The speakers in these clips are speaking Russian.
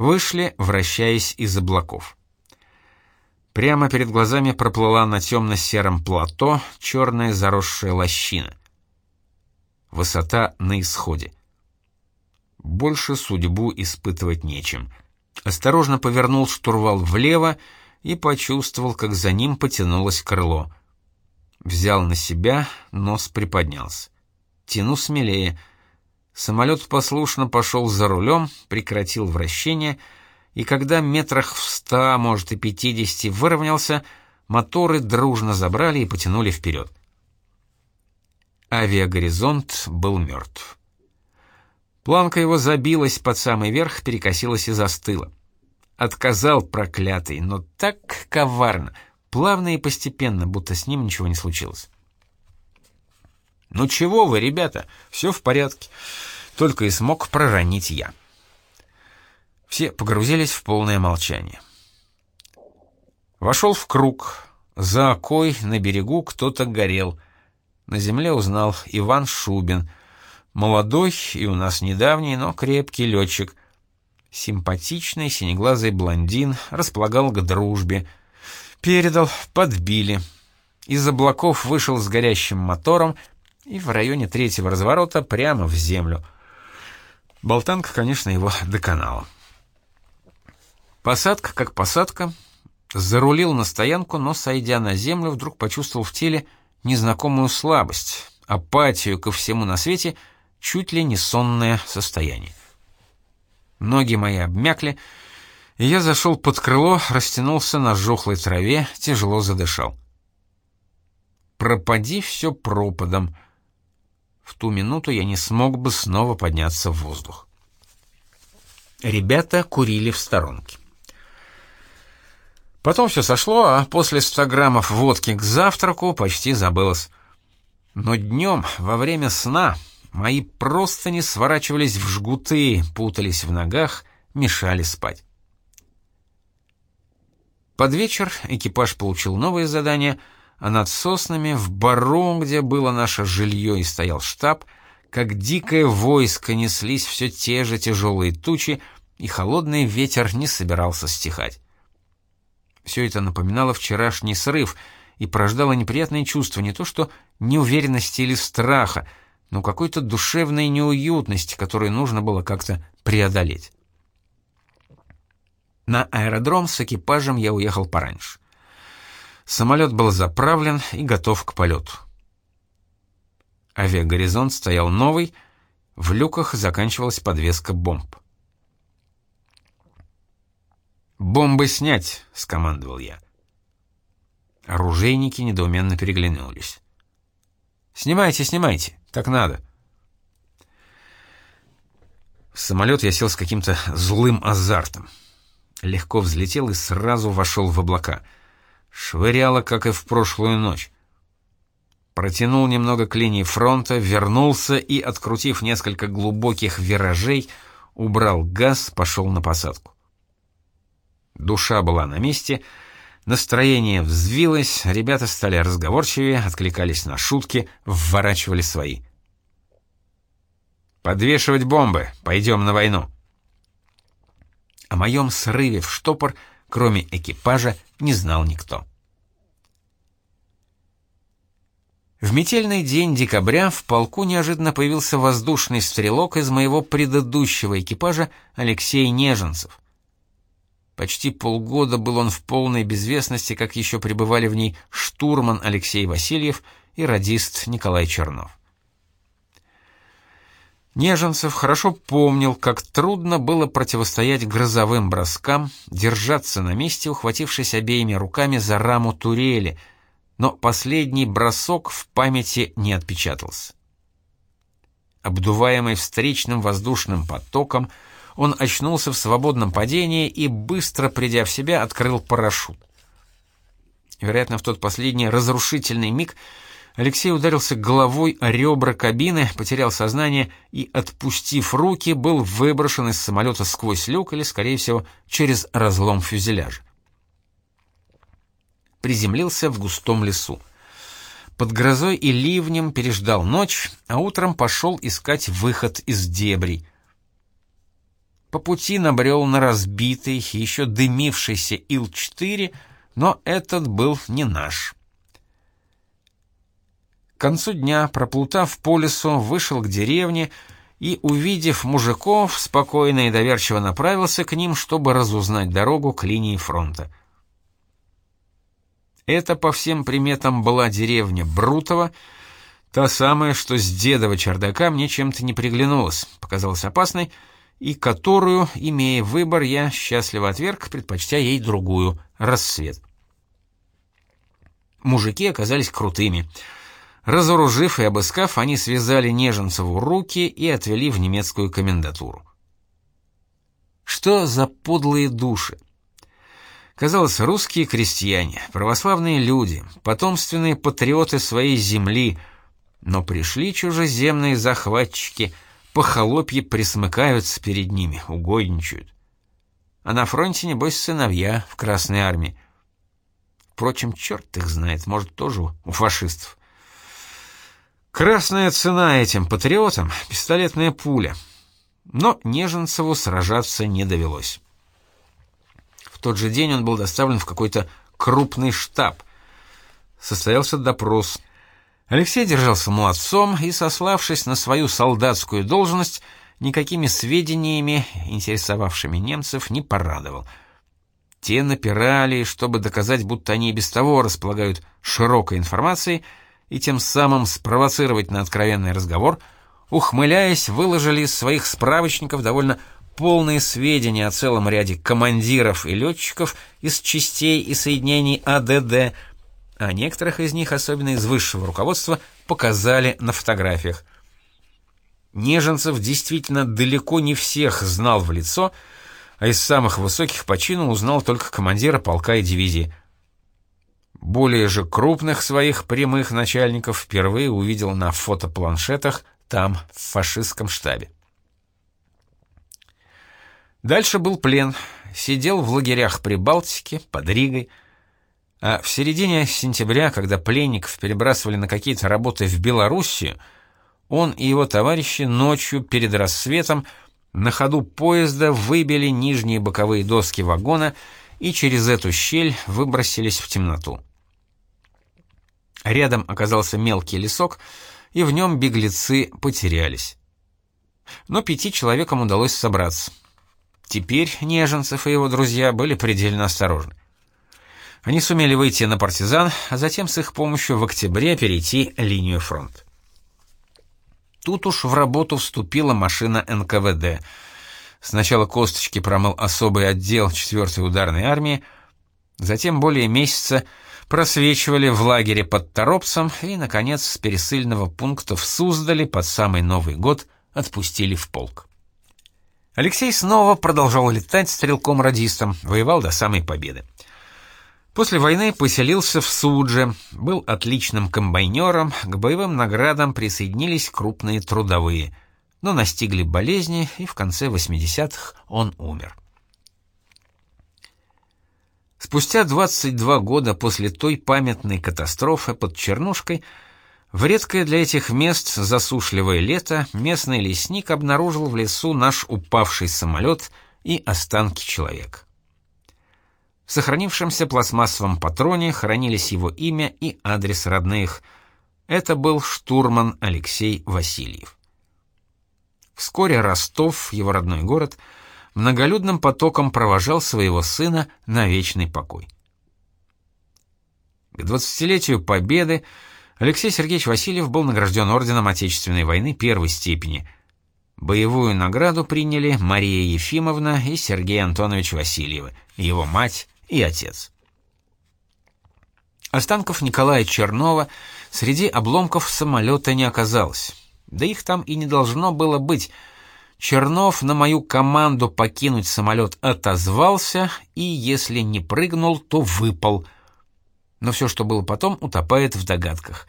Вышли, вращаясь из облаков. Прямо перед глазами проплыла на темно-сером плато черная заросшая лощина. Высота на исходе. Больше судьбу испытывать нечем. Осторожно повернул штурвал влево и почувствовал, как за ним потянулось крыло. Взял на себя, нос приподнялся. Тяну смелее. Самолет послушно пошел за рулем, прекратил вращение, и когда метрах в ста, может и пятидесяти, выровнялся, моторы дружно забрали и потянули вперед. Авиагоризонт был мертв. Планка его забилась под самый верх, перекосилась и застыла. Отказал проклятый, но так коварно, плавно и постепенно, будто с ним ничего не случилось. «Ну чего вы, ребята, все в порядке», — только и смог проронить я. Все погрузились в полное молчание. Вошел в круг. За окой на берегу кто-то горел. На земле узнал Иван Шубин — Молодой и у нас недавний, но крепкий летчик. Симпатичный синеглазый блондин располагал к дружбе. Передал, подбили. Из облаков вышел с горящим мотором и в районе третьего разворота прямо в землю. Болтанка, конечно, его доконала. Посадка как посадка. Зарулил на стоянку, но, сойдя на землю, вдруг почувствовал в теле незнакомую слабость, апатию ко всему на свете — чуть ли не сонное состояние. Ноги мои обмякли, и я зашел под крыло, растянулся на жухлой траве, тяжело задышал. Пропади все пропадом. В ту минуту я не смог бы снова подняться в воздух. Ребята курили в сторонке. Потом все сошло, а после 100 граммов водки к завтраку почти забылось. Но днем, во время сна, Мои просто не сворачивались в жгуты, путались в ногах, мешали спать. Под вечер экипаж получил новое задание, а над соснами, в бару, где было наше жилье и стоял штаб, как дикое войско неслись все те же тяжелые тучи, и холодный ветер не собирался стихать. Все это напоминало вчерашний срыв и порождало неприятные чувства не то что неуверенности или страха, но какой-то душевной неуютности, которую нужно было как-то преодолеть. На аэродром с экипажем я уехал пораньше. Самолет был заправлен и готов к полету. Авиагоризонт стоял новый, в люках заканчивалась подвеска бомб. «Бомбы снять!» — скомандовал я. Оружейники недоуменно переглянулись. «Снимайте, снимайте!» Так надо. В самолет я сел с каким-то злым азартом. Легко взлетел и сразу вошел в облака. Швыряло, как и в прошлую ночь. Протянул немного к линии фронта, вернулся и, открутив несколько глубоких виражей, убрал газ, пошел на посадку. Душа была на месте — Настроение взвилось, ребята стали разговорчивее, откликались на шутки, вворачивали свои. «Подвешивать бомбы, пойдем на войну». О моем срыве в штопор, кроме экипажа, не знал никто. В метельный день декабря в полку неожиданно появился воздушный стрелок из моего предыдущего экипажа Алексей Неженцев. Почти полгода был он в полной безвестности, как еще пребывали в ней штурман Алексей Васильев и радист Николай Чернов. Неженцев хорошо помнил, как трудно было противостоять грозовым броскам, держаться на месте, ухватившись обеими руками за раму турели, но последний бросок в памяти не отпечатался. Обдуваемый встречным воздушным потоком, он очнулся в свободном падении и, быстро придя в себя, открыл парашют. Вероятно, в тот последний разрушительный миг Алексей ударился головой о ребра кабины, потерял сознание и, отпустив руки, был выброшен из самолета сквозь люк или, скорее всего, через разлом фюзеляжа. Приземлился в густом лесу. Под грозой и ливнем переждал ночь, а утром пошел искать выход из дебрей. по пути набрел на разбитый, еще дымившийся Ил-4, но этот был не наш. К концу дня, проплутав по лесу, вышел к деревне и, увидев мужиков, спокойно и доверчиво направился к ним, чтобы разузнать дорогу к линии фронта. Это по всем приметам была деревня Брутова, та самая, что с дедова чердака мне чем-то не приглянулась, показалась опасной, и которую, имея выбор, я счастливо отверг, предпочтя ей другую — рассвет. Мужики оказались крутыми — Разоружив и обыскав, они связали Неженцеву руки и отвели в немецкую комендатуру. Что за подлые души? Казалось, русские крестьяне, православные люди, потомственные патриоты своей земли, но пришли чужеземные захватчики, по холопье присмыкаются перед ними, угодничают. А на фронте, небось, сыновья в Красной армии. Впрочем, черт их знает, может, тоже у фашистов. Красная цена этим патриотам — пистолетная пуля. Но Неженцеву сражаться не довелось. В тот же день он был доставлен в какой-то крупный штаб. Состоялся допрос. Алексей держался молодцом и, сославшись на свою солдатскую должность, никакими сведениями, интересовавшими немцев, не порадовал. Те напирали, чтобы доказать, будто они без того располагают широкой информацией — и тем самым спровоцировать на откровенный разговор, ухмыляясь, выложили из своих справочников довольно полные сведения о целом ряде командиров и летчиков из частей и соединений АДД, а некоторых из них, особенно из высшего руководства, показали на фотографиях. Неженцев действительно далеко не всех знал в лицо, а из самых высоких по чину узнал только командира полка и дивизии. Более же крупных своих прямых начальников впервые увидел на фотопланшетах там, в фашистском штабе. Дальше был плен. Сидел в лагерях при Балтике, под Ригой. А в середине сентября, когда пленников перебрасывали на какие-то работы в Белоруссию, он и его товарищи ночью перед рассветом на ходу поезда выбили нижние боковые доски вагона и через эту щель выбросились в темноту. Рядом оказался мелкий лесок, и в нем беглецы потерялись. Но пяти человекам удалось собраться. Теперь Неженцев и его друзья были предельно осторожны. Они сумели выйти на партизан, а затем с их помощью в октябре перейти линию фронта. Тут уж в работу вступила машина НКВД. Сначала косточки промыл особый отдел 4-й ударной армии, затем более месяца просвечивали в лагере под Торопцем и, наконец, с пересыльного пункта в Суздале под самый Новый год отпустили в полк. Алексей снова продолжал летать стрелком-радистом, воевал до самой победы. После войны поселился в Судже, был отличным комбайнером, к боевым наградам присоединились крупные трудовые, но настигли болезни, и в конце 80-х он умер. Спустя 22 года после той памятной катастрофы под Чернушкой, в редкое для этих мест засушливое лето, местный лесник обнаружил в лесу наш упавший самолет и останки человека. В сохранившемся пластмассовом патроне хранились его имя и адрес родных. Это был штурман Алексей Васильев. Вскоре Ростов, его родной город, — многолюдным потоком провожал своего сына на вечный покой. К двадцатилетию Победы Алексей Сергеевич Васильев был награжден орденом Отечественной войны первой степени. Боевую награду приняли Мария Ефимовна и Сергей Антонович Васильевы, его мать и отец. Останков Николая Чернова среди обломков самолета не оказалось. Да их там и не должно было быть — Чернов на мою команду покинуть самолет отозвался и, если не прыгнул, то выпал. Но все, что было потом, утопает в догадках.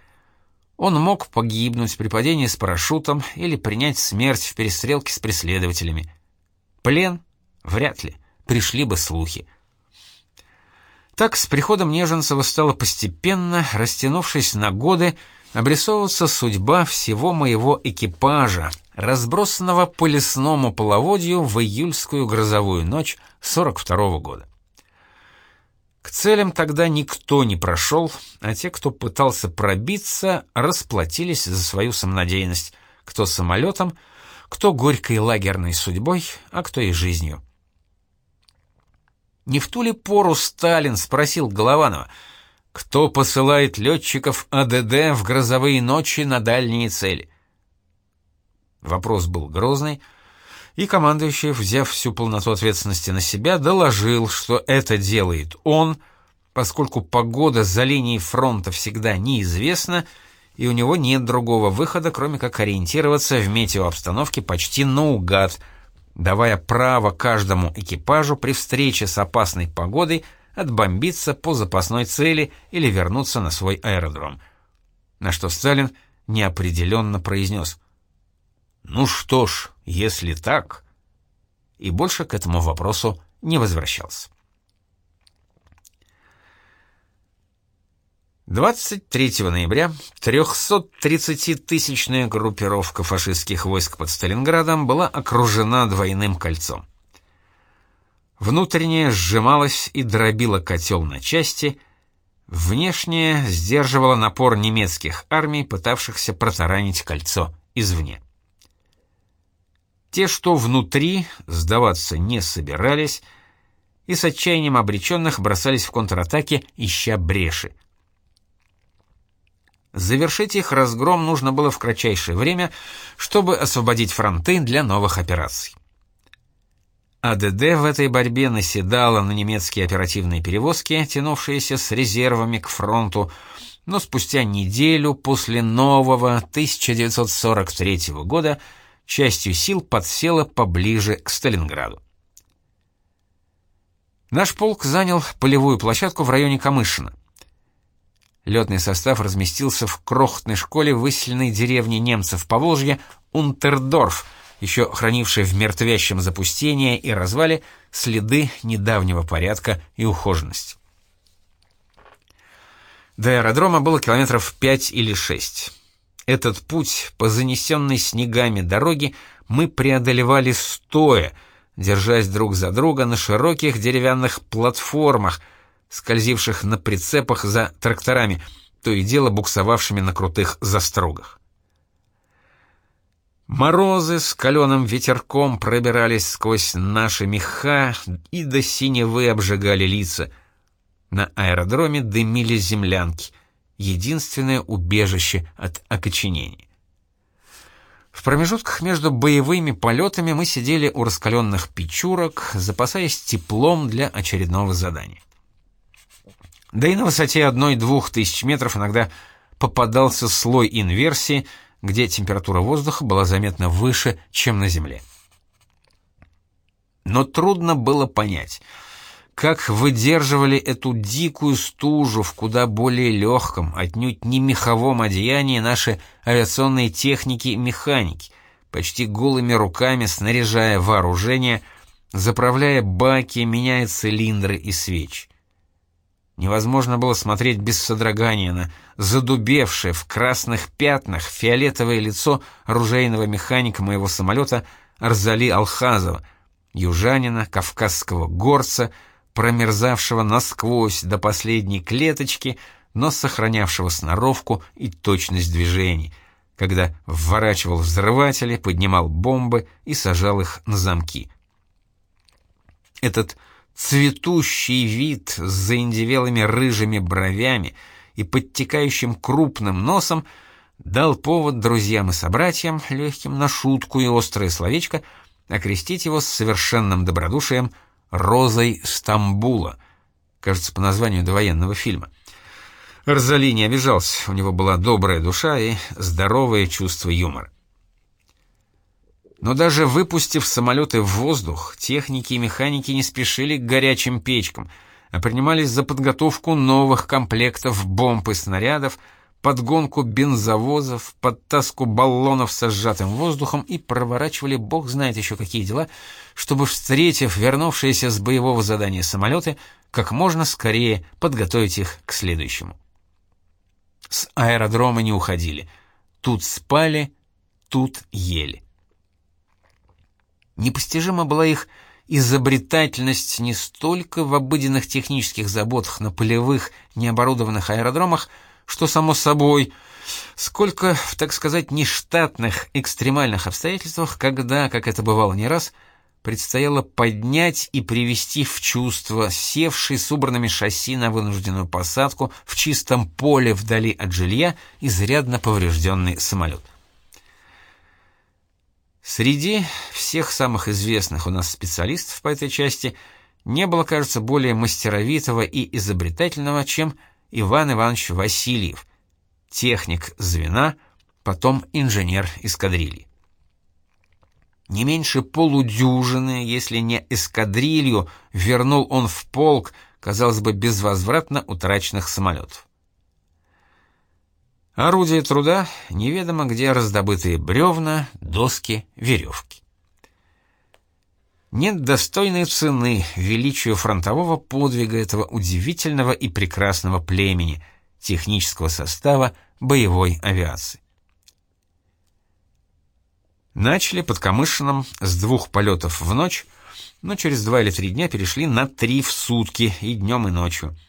Он мог погибнуть при падении с парашютом или принять смерть в перестрелке с преследователями. Плен? Вряд ли. Пришли бы слухи. Так с приходом Неженцева стала постепенно, растянувшись на годы, обрисовываться судьба всего моего экипажа — разбросанного по лесному половодью в июльскую грозовую ночь 42 -го года. К целям тогда никто не прошел, а те, кто пытался пробиться, расплатились за свою самонадеянность, кто самолетом, кто горькой лагерной судьбой, а кто и жизнью. Не в ту ли пору Сталин спросил Голованова, кто посылает летчиков АДД в грозовые ночи на дальние цели? Вопрос был грозный, и командующий, взяв всю полноту ответственности на себя, доложил, что это делает он, поскольку погода за линией фронта всегда неизвестна, и у него нет другого выхода, кроме как ориентироваться в метеообстановке почти наугад, давая право каждому экипажу при встрече с опасной погодой отбомбиться по запасной цели или вернуться на свой аэродром. На что Сталин неопределенно произнес «Ну что ж, если так...» и больше к этому вопросу не возвращался. 23 ноября 330-тысячная группировка фашистских войск под Сталинградом была окружена двойным кольцом. Внутреннее сжималось и дробило котел на части, внешнее сдерживало напор немецких армий, пытавшихся протаранить кольцо извне. Те, что внутри, сдаваться не собирались, и с отчаянием обреченных бросались в контратаки, ища бреши. Завершить их разгром нужно было в кратчайшее время, чтобы освободить фронты для новых операций. АДД в этой борьбе наседала на немецкие оперативные перевозки, тянувшиеся с резервами к фронту, но спустя неделю после нового 1943 года частью сил подсела поближе к Сталинграду. Наш полк занял полевую площадку в районе Камышина. Летный состав разместился в крохотной школе выселенной деревни немцев по Волжье Унтердорф, еще хранившей в мертвящем запустении и развале следы недавнего порядка и ухоженности. До аэродрома было километров пять или шесть. Этот путь по занесенной снегами дороге мы преодолевали стоя, держась друг за друга на широких деревянных платформах, скользивших на прицепах за тракторами, то и дело буксовавшими на крутых застрогах. Морозы с каленым ветерком пробирались сквозь наши меха и до синевы обжигали лица. На аэродроме дымили землянки, единственное убежище от окоченений. В промежутках между боевыми полетами мы сидели у раскаленных печурок, запасаясь теплом для очередного задания. Да и на высоте одной-двух тысяч метров иногда попадался слой инверсии, где температура воздуха была заметно выше, чем на Земле. Но трудно было понять, как выдерживали эту дикую стужу в куда более легком, отнюдь не меховом одеянии наши авиационные техники и механики, почти голыми руками снаряжая вооружение, заправляя баки, меняя цилиндры и свечи. Невозможно было смотреть без содрогания на задубевшее в красных пятнах фиолетовое лицо оружейного механика моего самолета Арзали Алхазова, южанина, кавказского горца, промерзавшего насквозь до последней клеточки, но сохранявшего сноровку и точность движений, когда вворачивал взрыватели, поднимал бомбы и сажал их на замки. Этот Цветущий вид с заиндевелыми рыжими бровями и подтекающим крупным носом дал повод друзьям и собратьям, легким на шутку и острое словечко, окрестить его с совершенным добродушием «Розой Стамбула», кажется, по названию довоенного фильма. Арзали не обижался, у него была добрая душа и здоровое чувство юмора. Но даже выпустив самолеты в воздух, техники и механики не спешили к горячим печкам, а принимались за подготовку новых комплектов бомб и снарядов, подгонку бензовозов, подтаску баллонов со сжатым воздухом и проворачивали бог знает еще какие дела, чтобы, встретив вернувшиеся с боевого задания самолеты, как можно скорее подготовить их к следующему. С аэродрома не уходили. Тут спали, тут ели. Непостижима была их изобретательность не столько в обыденных технических заботах на полевых, необорудованных аэродромах, что само собой, сколько в, так сказать, нештатных экстремальных обстоятельствах, когда, как это бывало не раз, предстояло поднять и привести в чувство севший с убранными шасси на вынужденную посадку в чистом поле вдали от жилья изрядно поврежденный самолет. Среди всех самых известных у нас специалистов по этой части не было, кажется, более мастеровитого и изобретательного, чем Иван Иванович Васильев, техник звена, потом инженер эскадрильи. Не меньше полудюжины, если не эскадрилью, вернул он в полк, казалось бы, безвозвратно утраченных самолетов. Орудие труда неведомо где раздобытые бревна, доски, веревки. Нет достойной цены величию фронтового подвига этого удивительного и прекрасного племени, технического состава боевой авиации. Начали под Камышином с двух полетов в ночь, но через два или три дня перешли на три в сутки и днем, и ночью –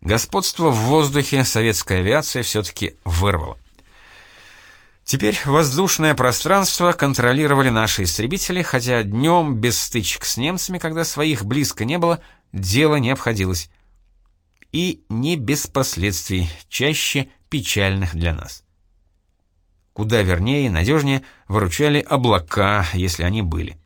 Господство в воздухе советская авиация все-таки вырвала. Теперь воздушное пространство контролировали наши истребители, хотя днем без стычек с немцами, когда своих близко не было, дело не обходилось. И не без последствий, чаще печальных для нас. Куда вернее и надежнее выручали облака, если они были.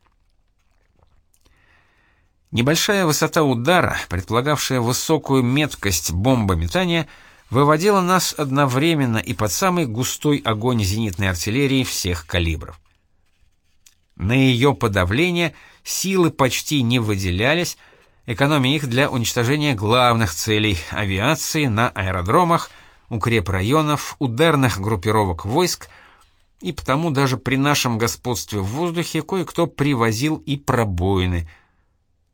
Небольшая высота удара, предполагавшая высокую меткость бомбометания, выводила нас одновременно и под самый густой огонь зенитной артиллерии всех калибров. На ее подавление силы почти не выделялись, экономя их для уничтожения главных целей авиации на аэродромах, укрепрайонов, ударных группировок войск, и потому даже при нашем господстве в воздухе кое-кто привозил и пробоины –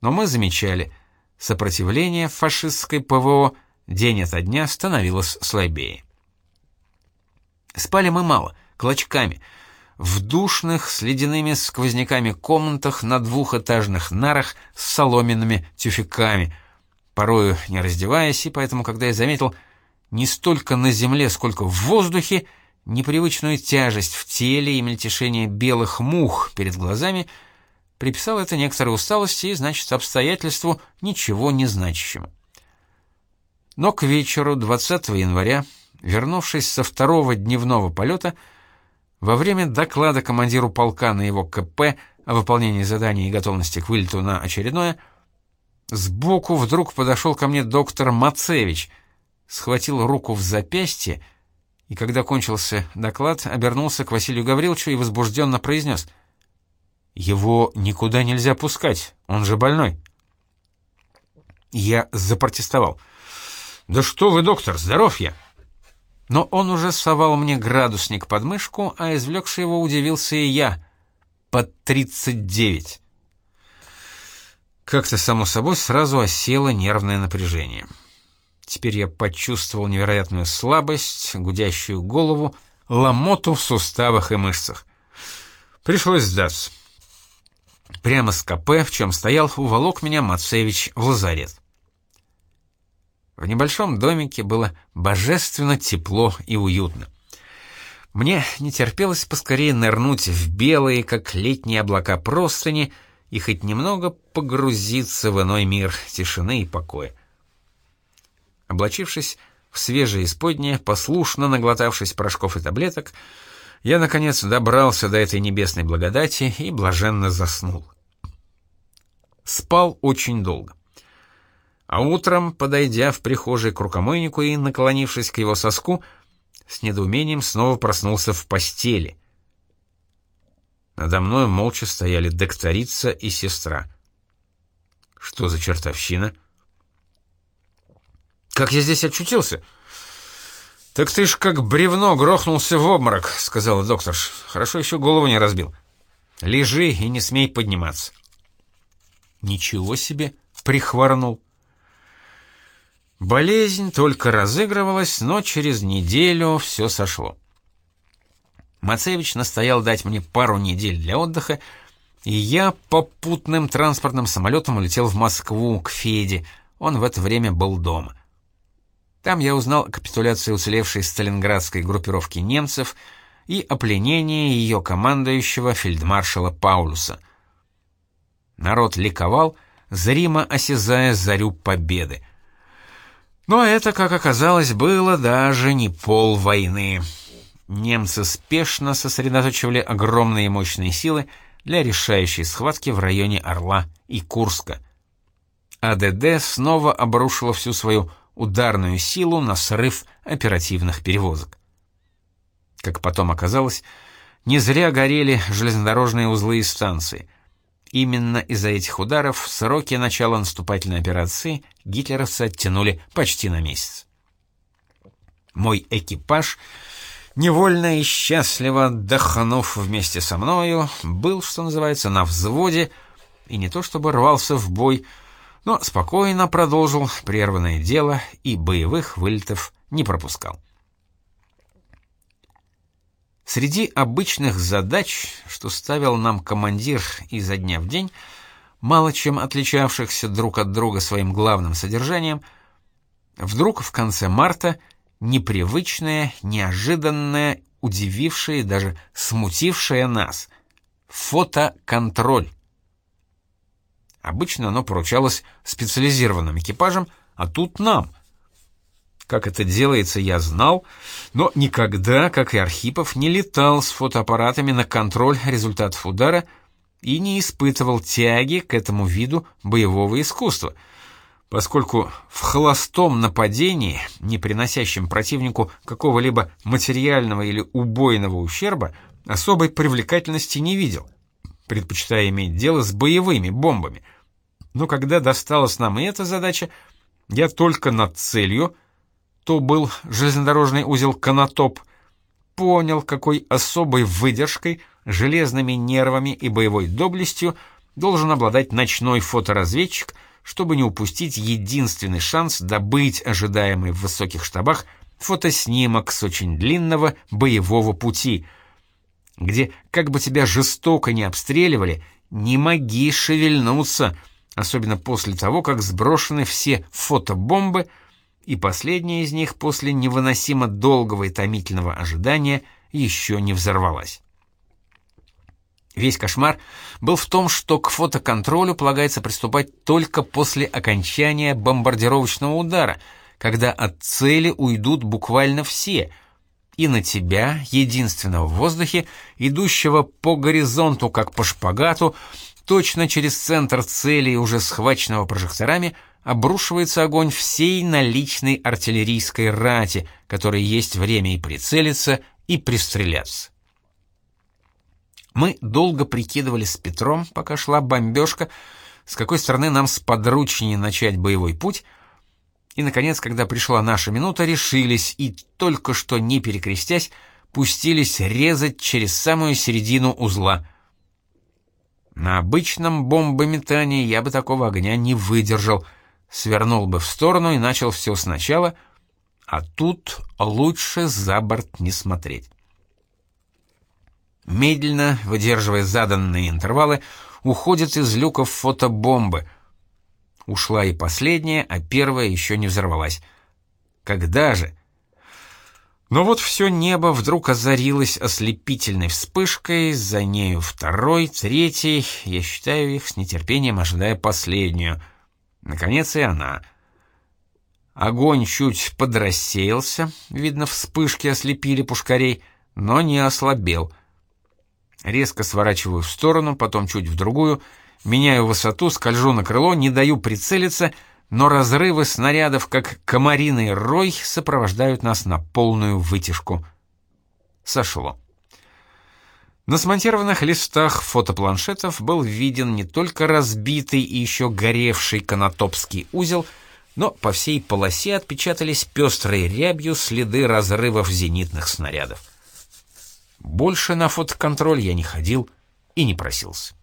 но мы замечали, сопротивление фашистской ПВО день ото дня становилось слабее. Спали мы мало, клочками, в душных с ледяными сквозняками комнатах на двухэтажных нарах с соломенными тюфяками, порою не раздеваясь, и поэтому, когда я заметил не столько на земле, сколько в воздухе непривычную тяжесть в теле и мельтешение белых мух перед глазами — приписал это некоторой усталости и, значит, обстоятельству ничего не значащему. Но к вечеру 20 января, вернувшись со второго дневного полета, во время доклада командиру полка на его КП о выполнении задания и готовности к вылету на очередное, сбоку вдруг подошел ко мне доктор Мацевич, схватил руку в запястье и, когда кончился доклад, обернулся к Василию Гавриловичу и возбужденно произнес — его никуда нельзя пускать, он же больной. Я запротестовал. «Да что вы, доктор, здоров я!» Но он уже совал мне градусник под мышку, а извлекший его удивился и я. Под тридцать девять. Как-то само собой сразу осело нервное напряжение. Теперь я почувствовал невероятную слабость, гудящую голову, ломоту в суставах и мышцах. Пришлось сдаться. Прямо с КП, в чем стоял, уволок меня Мацевич в лазарет. В небольшом домике было божественно тепло и уютно. Мне не терпелось поскорее нырнуть в белые, как летние облака простыни, и хоть немного погрузиться в иной мир тишины и покоя. Облачившись в свежее исподнее, послушно наглотавшись порошков и таблеток, я, наконец, добрался до этой небесной благодати и блаженно заснул. Спал очень долго. А утром, подойдя в прихожей к рукомойнику и наклонившись к его соску, с недоумением снова проснулся в постели. Надо мной молча стояли докторица и сестра. Что за чертовщина? «Как я здесь очутился?» «Так ты ж как бревно грохнулся в обморок», — сказала докторш. «Хорошо еще голову не разбил. Лежи и не смей подниматься». «Ничего себе!» — прихворнул. Болезнь только разыгрывалась, но через неделю все сошло. Мацевич настоял дать мне пару недель для отдыха, и я попутным транспортным самолетом улетел в Москву, к Феде. Он в это время был дома. Там я узнал о капитуляции уцелевшей сталинградской группировки немцев и о пленении ее командующего фельдмаршала Паулюса. Народ ликовал, зримо осязая зарю победы. Но это, как оказалось, было даже не пол войны. Немцы спешно сосредоточивали огромные мощные силы для решающей схватки в районе Орла и Курска. АДД снова обрушила всю свою ударную силу на срыв оперативных перевозок. Как потом оказалось, не зря горели железнодорожные узлы и станции. Именно из-за этих ударов сроки начала наступательной операции гитлеровцы оттянули почти на месяц. Мой экипаж, невольно и счастливо отдохнув вместе со мною, был, что называется, на взводе, и не то чтобы рвался в бой, но спокойно продолжил прерванное дело и боевых вылетов не пропускал. Среди обычных задач, что ставил нам командир изо дня в день, мало чем отличавшихся друг от друга своим главным содержанием, вдруг в конце марта непривычное, неожиданное, удивившее даже смутившее нас — фотоконтроль. Обычно оно поручалось специализированным экипажам, а тут нам. Как это делается, я знал, но никогда, как и Архипов, не летал с фотоаппаратами на контроль результатов удара и не испытывал тяги к этому виду боевого искусства, поскольку в холостом нападении, не приносящем противнику какого-либо материального или убойного ущерба, особой привлекательности не видел — предпочитая иметь дело с боевыми бомбами. Но когда досталась нам и эта задача, я только над целью, то был железнодорожный узел Конотоп, понял, какой особой выдержкой, железными нервами и боевой доблестью должен обладать ночной фоторазведчик, чтобы не упустить единственный шанс добыть ожидаемый в высоких штабах фотоснимок с очень длинного боевого пути — где, как бы тебя жестоко не обстреливали, не моги шевельнуться, особенно после того, как сброшены все фотобомбы, и последняя из них после невыносимо долгого и томительного ожидания еще не взорвалась. Весь кошмар был в том, что к фотоконтролю полагается приступать только после окончания бомбардировочного удара, когда от цели уйдут буквально все — и на тебя, единственного в воздухе, идущего по горизонту, как по шпагату, точно через центр цели, уже схваченного прожекторами, обрушивается огонь всей наличной артиллерийской рати, которой есть время и прицелиться, и пристреляться. Мы долго прикидывали с Петром, пока шла бомбежка, с какой стороны нам сподручнее начать боевой путь — и, наконец, когда пришла наша минута, решились и, только что не перекрестясь, пустились резать через самую середину узла. На обычном бомбометании я бы такого огня не выдержал, свернул бы в сторону и начал все сначала, а тут лучше за борт не смотреть. Медленно, выдерживая заданные интервалы, уходят из люков фотобомбы — Ушла и последняя, а первая еще не взорвалась. Когда же? Но вот все небо вдруг озарилось ослепительной вспышкой, за нею второй, третий, я считаю их с нетерпением, ожидая последнюю. Наконец и она. Огонь чуть подрассеялся, видно, вспышки ослепили пушкарей, но не ослабел. Резко сворачиваю в сторону, потом чуть в другую — Меняю высоту, скольжу на крыло, не даю прицелиться, но разрывы снарядов, как комариный рой, сопровождают нас на полную вытяжку. Сошло. На смонтированных листах фотопланшетов был виден не только разбитый и еще горевший канатопский узел, но по всей полосе отпечатались пестрой рябью следы разрывов зенитных снарядов. Больше на фотоконтроль я не ходил и не просился.